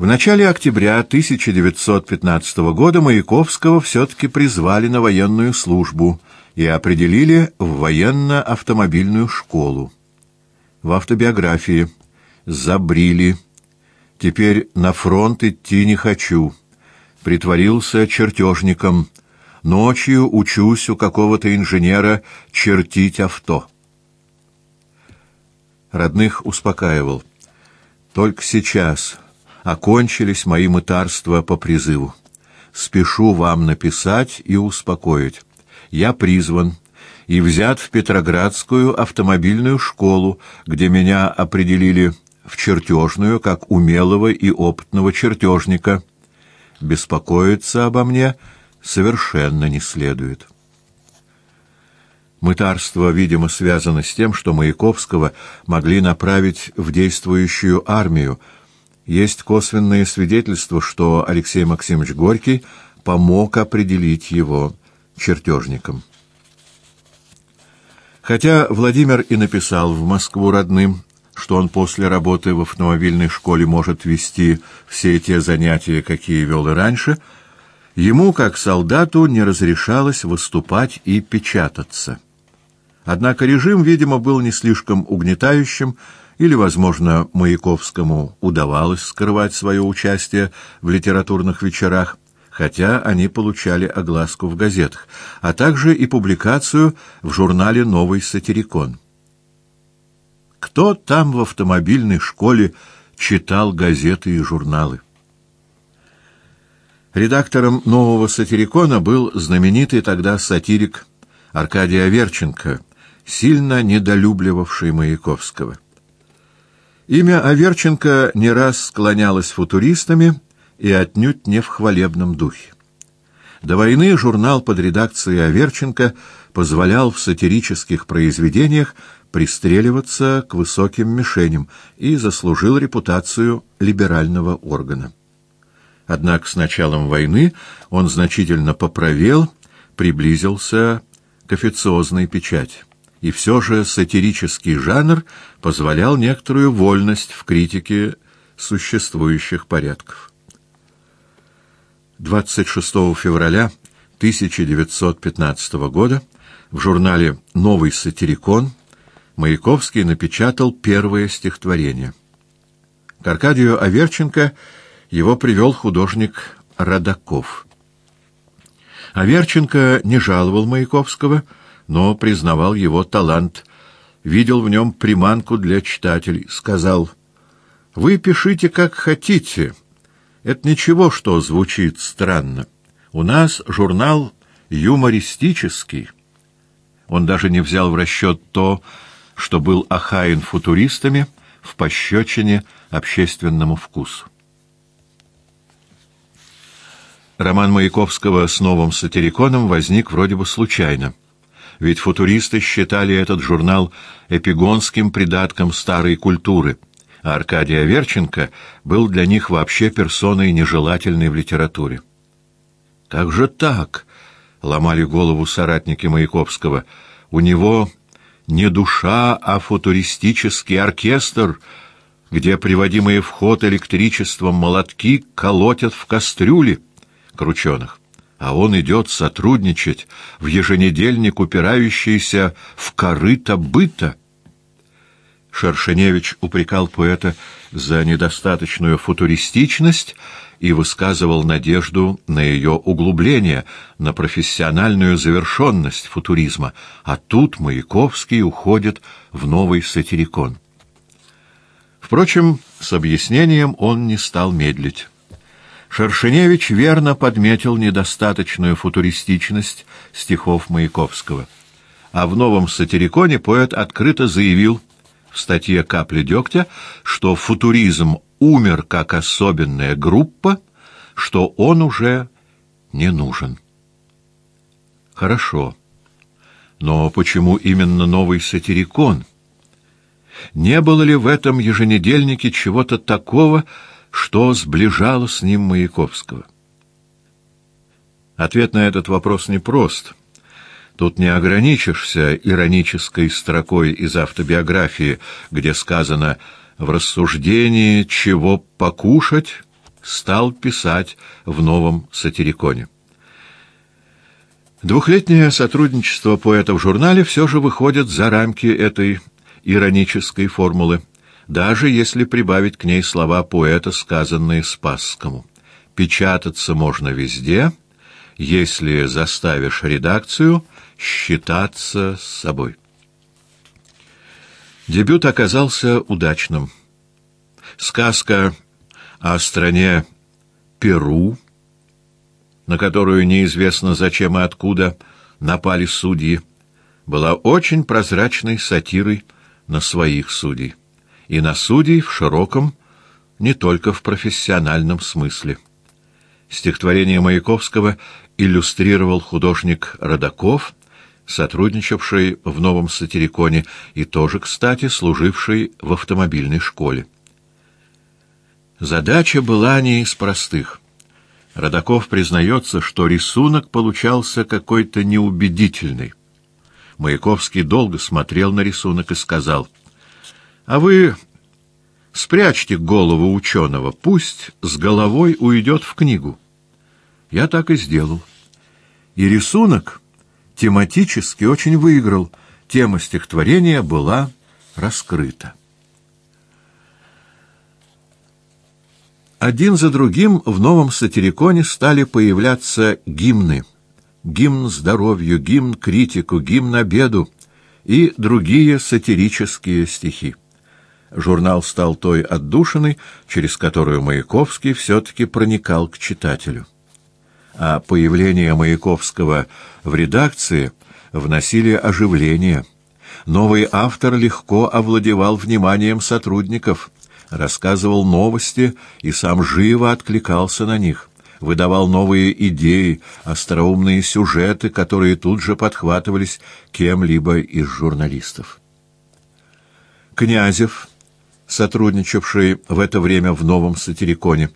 В начале октября 1915 года Маяковского все-таки призвали на военную службу и определили в военно-автомобильную школу. В автобиографии «Забрили. Теперь на фронт идти не хочу. Притворился чертежником. Ночью учусь у какого-то инженера чертить авто». Родных успокаивал. «Только сейчас окончились мои мытарства по призыву. Спешу вам написать и успокоить. Я призван и взят в Петроградскую автомобильную школу, где меня определили в чертежную, как умелого и опытного чертежника. Беспокоиться обо мне совершенно не следует. Мытарство, видимо, связано с тем, что Маяковского могли направить в действующую армию, есть косвенные свидетельства, что Алексей Максимович Горький помог определить его чертежником. Хотя Владимир и написал в Москву родным, что он после работы в автомобильной школе может вести все те занятия, какие вел и раньше, ему, как солдату, не разрешалось выступать и печататься. Однако режим, видимо, был не слишком угнетающим, или, возможно, Маяковскому удавалось скрывать свое участие в литературных вечерах, хотя они получали огласку в газетах, а также и публикацию в журнале «Новый сатирикон». Кто там в автомобильной школе читал газеты и журналы? Редактором «Нового сатирикона» был знаменитый тогда сатирик Аркадий Аверченко, сильно недолюбливавший Маяковского. Имя Аверченко не раз склонялось футуристами и отнюдь не в хвалебном духе. До войны журнал под редакцией Аверченко позволял в сатирических произведениях пристреливаться к высоким мишеням и заслужил репутацию либерального органа. Однако с началом войны он значительно поправел, приблизился к официозной печати и все же сатирический жанр позволял некоторую вольность в критике существующих порядков. 26 февраля 1915 года в журнале «Новый сатирикон» Маяковский напечатал первое стихотворение. К Аркадию Аверченко его привел художник Родаков. Аверченко не жаловал Маяковского, но признавал его талант, видел в нем приманку для читателей, сказал «Вы пишите, как хотите. Это ничего, что звучит странно. У нас журнал юмористический». Он даже не взял в расчет то, что был охаин футуристами в пощечине общественному вкусу. Роман Маяковского с новым сатириконом возник вроде бы случайно ведь футуристы считали этот журнал эпигонским придатком старой культуры, а Аркадий Аверченко был для них вообще персоной нежелательной в литературе. «Как же так?» — ломали голову соратники Маяковского. «У него не душа, а футуристический оркестр, где приводимые в ход электричеством молотки колотят в кастрюли крученых а он идет сотрудничать в еженедельник, упирающийся в корыто быта. Шершеневич упрекал поэта за недостаточную футуристичность и высказывал надежду на ее углубление, на профессиональную завершенность футуризма, а тут Маяковский уходит в новый сатирикон. Впрочем, с объяснением он не стал медлить. Шершеневич верно подметил недостаточную футуристичность стихов Маяковского. А в новом сатириконе поэт открыто заявил в статье «Капли дегтя», что футуризм умер как особенная группа, что он уже не нужен. Хорошо. Но почему именно новый сатирикон? Не было ли в этом еженедельнике чего-то такого, что сближало с ним Маяковского? Ответ на этот вопрос непрост. Тут не ограничишься иронической строкой из автобиографии, где сказано «в рассуждении, чего покушать, стал писать в новом сатириконе. Двухлетнее сотрудничество поэта в журнале все же выходит за рамки этой иронической формулы, даже если прибавить к ней слова поэта, сказанные Спасскому. Печататься можно везде, если заставишь редакцию считаться с собой. Дебют оказался удачным. Сказка о стране Перу, на которую неизвестно зачем и откуда напали судьи, была очень прозрачной сатирой на своих судей. И на судей в широком, не только в профессиональном смысле. Стихотворение Маяковского иллюстрировал художник Родаков, сотрудничавший в новом сатириконе и тоже, кстати, служивший в автомобильной школе. Задача была не из простых. Родаков признается, что рисунок получался какой-то неубедительный. Маяковский долго смотрел на рисунок и сказал, «А вы спрячьте голову ученого, пусть с головой уйдет в книгу». Я так и сделал. И рисунок тематически очень выиграл. Тема стихотворения была раскрыта. Один за другим в новом сатириконе стали появляться гимны. Гимн здоровью, гимн критику, гимн обеду и другие сатирические стихи. Журнал стал той отдушиной, через которую Маяковский все-таки проникал к читателю. А появление Маяковского в редакции вносили оживление. Новый автор легко овладевал вниманием сотрудников — рассказывал новости и сам живо откликался на них, выдавал новые идеи, остроумные сюжеты, которые тут же подхватывались кем-либо из журналистов. Князев, сотрудничавший в это время в новом сатириконе,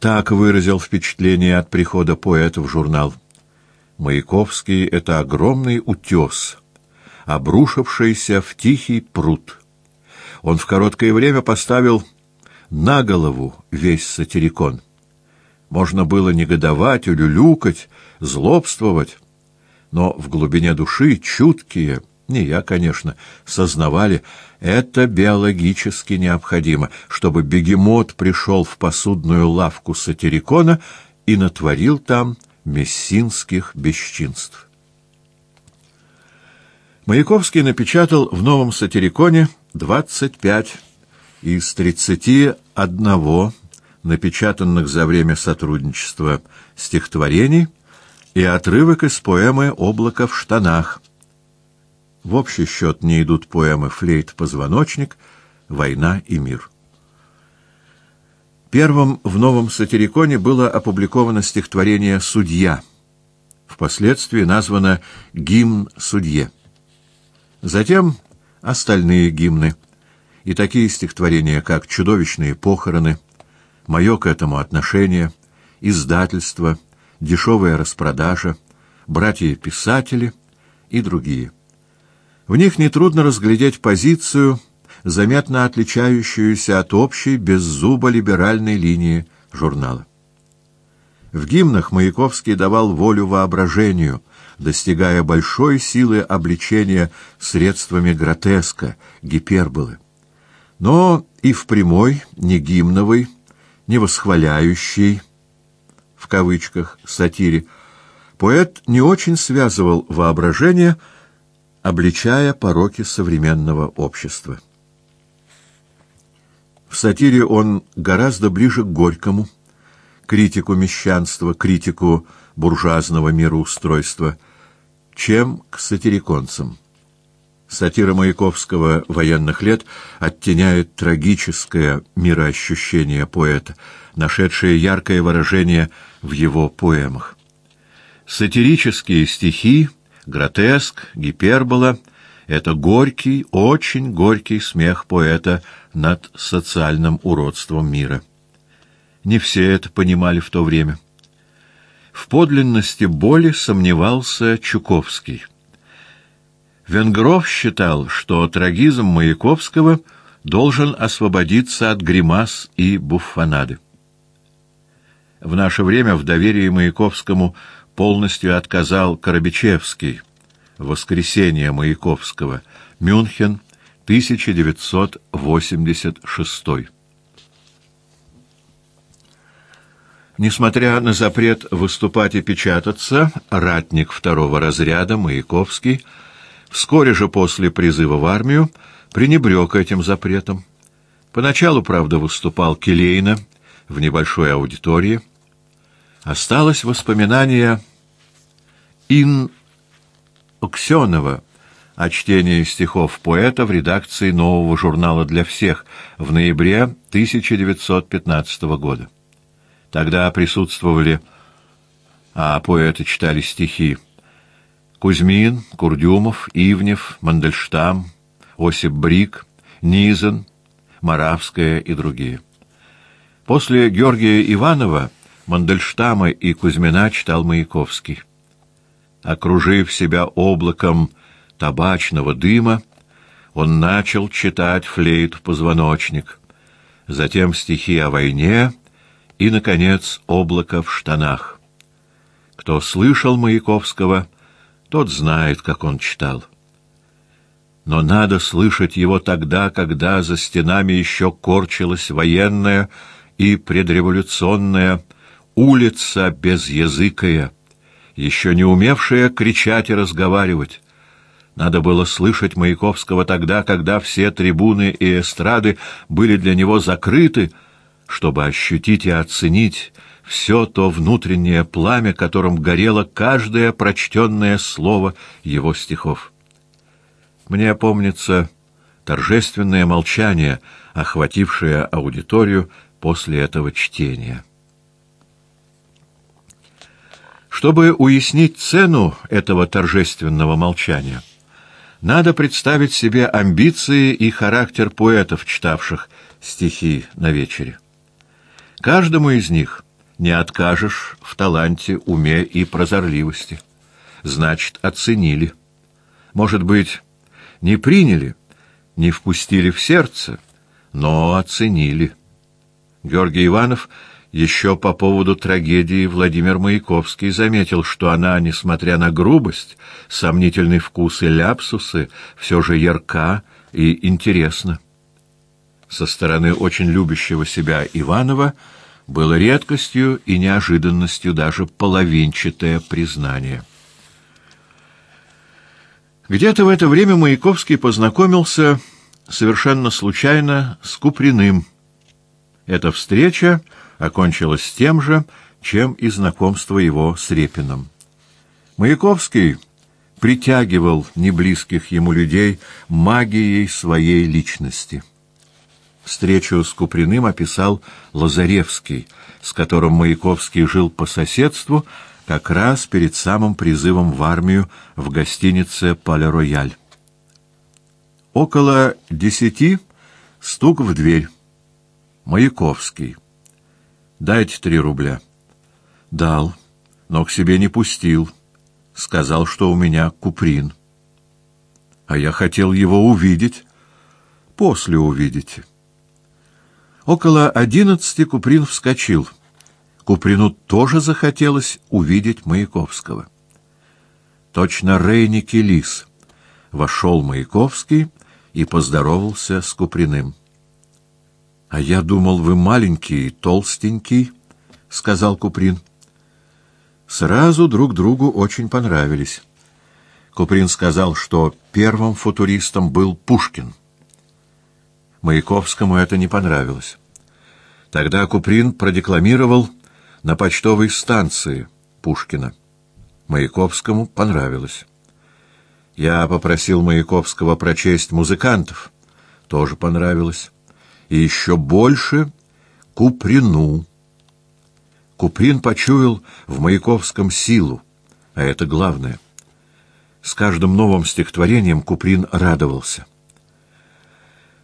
так выразил впечатление от прихода поэта в журнал. Маяковский — это огромный утес, обрушившийся в тихий пруд — он в короткое время поставил на голову весь сатирикон. Можно было негодовать, улюлюкать, злобствовать, но в глубине души чуткие, не я, конечно, сознавали, это биологически необходимо, чтобы бегемот пришел в посудную лавку сатирикона и натворил там мессинских бесчинств. Маяковский напечатал в новом сатириконе 25 из 31 напечатанных за время сотрудничества стихотворений и отрывок из поэмы «Облако в штанах». В общий счет не идут поэмы «Флейт-позвоночник», «Война и мир». Первым в новом сатириконе было опубликовано стихотворение «Судья», впоследствии названо «Гимн судье». Затем остальные гимны и такие стихотворения, как «Чудовищные похороны», «Мое к этому отношение», «Издательство», «Дешевая распродажа», «Братья-писатели» и другие. В них нетрудно разглядеть позицию, заметно отличающуюся от общей беззубо-либеральной линии журнала. В гимнах Маяковский давал волю воображению – достигая большой силы обличения средствами гротеска, гиперболы. Но и в прямой, не гимновой, не восхваляющей, в кавычках, сатире, поэт не очень связывал воображение, обличая пороки современного общества. В сатире он гораздо ближе к Горькому, критику мещанства, критику буржуазного мироустройства, чем к сатириконцам. Сатира Маяковского военных лет оттеняет трагическое мироощущение поэта, нашедшее яркое выражение в его поэмах. Сатирические стихи, гротеск, гипербола — это горький, очень горький смех поэта над социальным уродством мира. Не все это понимали в то время. В подлинности боли сомневался Чуковский. Венгров считал, что трагизм Маяковского должен освободиться от гримас и буффонады. В наше время в доверии Маяковскому полностью отказал Коробичевский. Воскресенье Маяковского. Мюнхен, 1986. Несмотря на запрет выступать и печататься, ратник второго разряда Маяковский вскоре же после призыва в армию пренебрег этим запретом. Поначалу, правда, выступал келейно в небольшой аудитории. Осталось воспоминание Ин Оксенова о чтении стихов поэта в редакции нового журнала «Для всех» в ноябре 1915 года. Тогда присутствовали, а поэты читали стихи Кузьмин, Курдюмов, Ивнев, Мандельштам, Осип Брик, Низен, Моравская и другие. После Георгия Иванова Мандельштама и Кузьмина читал Маяковский. Окружив себя облаком табачного дыма, он начал читать флейту позвоночник, затем стихи о войне и, наконец, облако в штанах. Кто слышал Маяковского, тот знает, как он читал. Но надо слышать его тогда, когда за стенами еще корчилась военная и предреволюционная улица безязыкая, еще не умевшая кричать и разговаривать. Надо было слышать Маяковского тогда, когда все трибуны и эстрады были для него закрыты, чтобы ощутить и оценить все то внутреннее пламя, которым горело каждое прочтенное слово его стихов. Мне помнится торжественное молчание, охватившее аудиторию после этого чтения. Чтобы уяснить цену этого торжественного молчания, надо представить себе амбиции и характер поэтов, читавших стихи на вечере. Каждому из них не откажешь в таланте, уме и прозорливости. Значит, оценили. Может быть, не приняли, не впустили в сердце, но оценили. Георгий Иванов еще по поводу трагедии Владимир Маяковский заметил, что она, несмотря на грубость, сомнительный вкус и ляпсусы, все же ярка и интересна. Со стороны очень любящего себя Иванова было редкостью и неожиданностью даже половинчатое признание. Где-то в это время Маяковский познакомился совершенно случайно с Куприным. Эта встреча окончилась тем же, чем и знакомство его с Репиным. Маяковский притягивал неблизких ему людей магией своей личности. Встречу с Куприным описал Лазаревский, с которым Маяковский жил по соседству, как раз перед самым призывом в армию в гостинице «Пале-Рояль». Около десяти стук в дверь. Маяковский. «Дайте три рубля». «Дал, но к себе не пустил. Сказал, что у меня куприн». «А я хотел его увидеть». «После увидите». Около одиннадцати Куприн вскочил — Куприну тоже захотелось увидеть Маяковского. Точно Рейники Лис. Вошел Маяковский и поздоровался с Куприным. — А я думал, вы маленький, толстенький, — сказал Куприн. Сразу друг другу очень понравились. Куприн сказал, что первым футуристом был Пушкин. Маяковскому это не понравилось. Тогда Куприн продекламировал на почтовой станции Пушкина. Маяковскому понравилось. Я попросил Маяковского прочесть «Музыкантов». Тоже понравилось. И еще больше Куприну. Куприн почуял в Маяковском силу, а это главное. С каждым новым стихотворением Куприн радовался.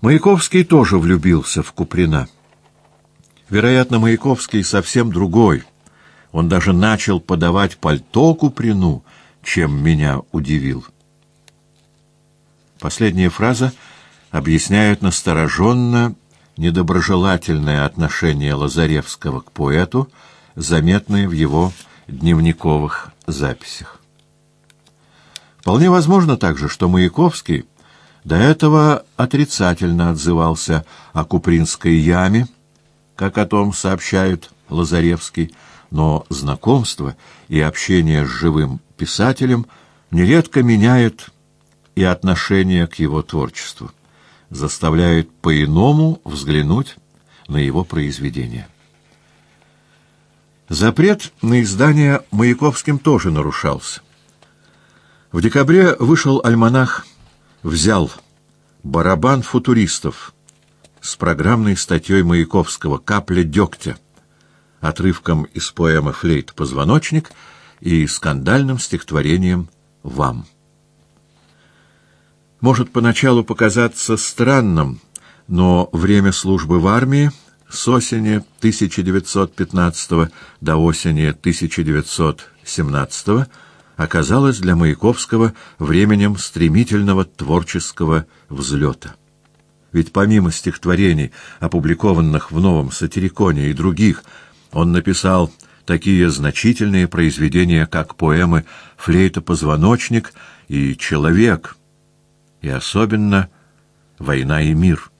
Маяковский тоже влюбился в Куприна. Вероятно, Маяковский совсем другой. Он даже начал подавать пальто Куприну, чем меня удивил. Последняя фраза объясняет настороженно недоброжелательное отношение Лазаревского к поэту, заметные в его дневниковых записях. Вполне возможно также, что Маяковский до этого отрицательно отзывался о Купринской яме, как о том сообщает Лазаревский, но знакомство и общение с живым писателем нередко меняет и отношение к его творчеству, заставляет по-иному взглянуть на его произведения. Запрет на издание Маяковским тоже нарушался. В декабре вышел альманах «Взял» барабан футуристов с программной статьей Маяковского «Капля дегтя», отрывком из поэмы «Флейт позвоночник» и скандальным стихотворением «Вам». Может поначалу показаться странным, но время службы в армии с осени 1915 до осени 1917 оказалось для Маяковского временем стремительного творческого взлета. Ведь помимо стихотворений, опубликованных в «Новом сатириконе» и других, он написал такие значительные произведения, как поэмы «Флейта-позвоночник» и «Человек», и особенно «Война и мир»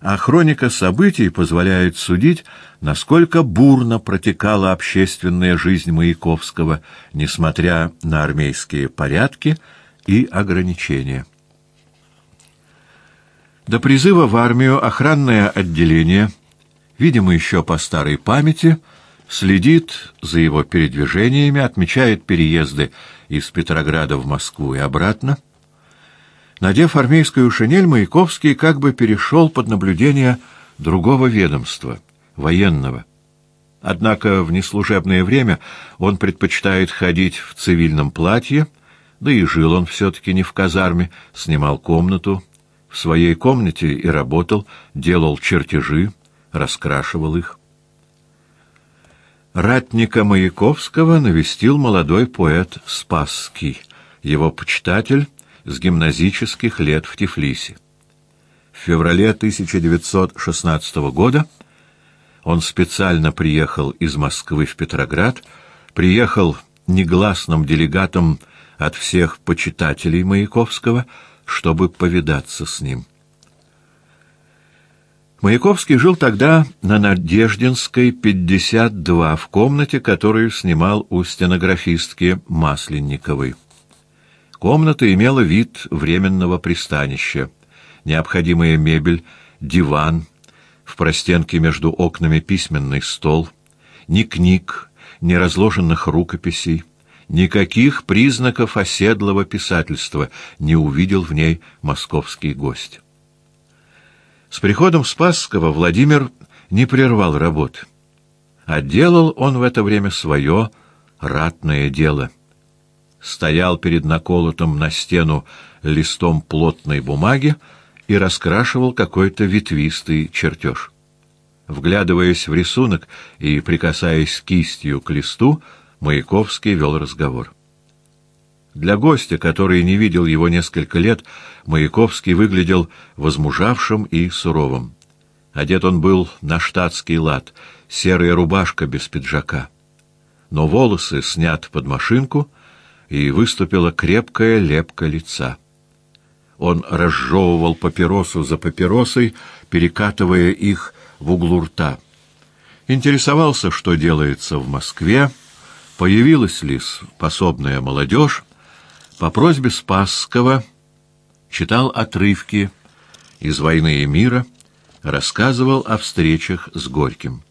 а хроника событий позволяет судить, насколько бурно протекала общественная жизнь Маяковского, несмотря на армейские порядки и ограничения. До призыва в армию охранное отделение, видимо, еще по старой памяти, следит за его передвижениями, отмечает переезды из Петрограда в Москву и обратно, Надев армейскую шинель, Маяковский как бы перешел под наблюдение другого ведомства, военного. Однако в неслужебное время он предпочитает ходить в цивильном платье, да и жил он все-таки не в казарме, снимал комнату, в своей комнате и работал, делал чертежи, раскрашивал их. Ратника Маяковского навестил молодой поэт Спасский, его почитатель с гимназических лет в Тифлисе. В феврале 1916 года он специально приехал из Москвы в Петроград, приехал негласным делегатом от всех почитателей Маяковского, чтобы повидаться с ним. Маяковский жил тогда на Надеждинской, 52, в комнате, которую снимал у стенографистки Масленниковой. Комната имела вид временного пристанища. Необходимая мебель, диван, в простенке между окнами письменный стол, ни книг, ни разложенных рукописей, никаких признаков оседлого писательства не увидел в ней московский гость. С приходом Спасского Владимир не прервал работы, а делал он в это время свое ратное дело — стоял перед наколотым на стену листом плотной бумаги и раскрашивал какой-то ветвистый чертеж. Вглядываясь в рисунок и прикасаясь кистью к листу, Маяковский вел разговор. Для гостя, который не видел его несколько лет, Маяковский выглядел возмужавшим и суровым. Одет он был на штатский лад, серая рубашка без пиджака. Но волосы снят под машинку — и выступила крепкая лепка лица. Он разжевывал папиросу за папиросой, перекатывая их в углу рта. Интересовался, что делается в Москве, появилась ли способная молодежь. По просьбе Спасского читал отрывки из «Войны и мира», рассказывал о встречах с Горьким.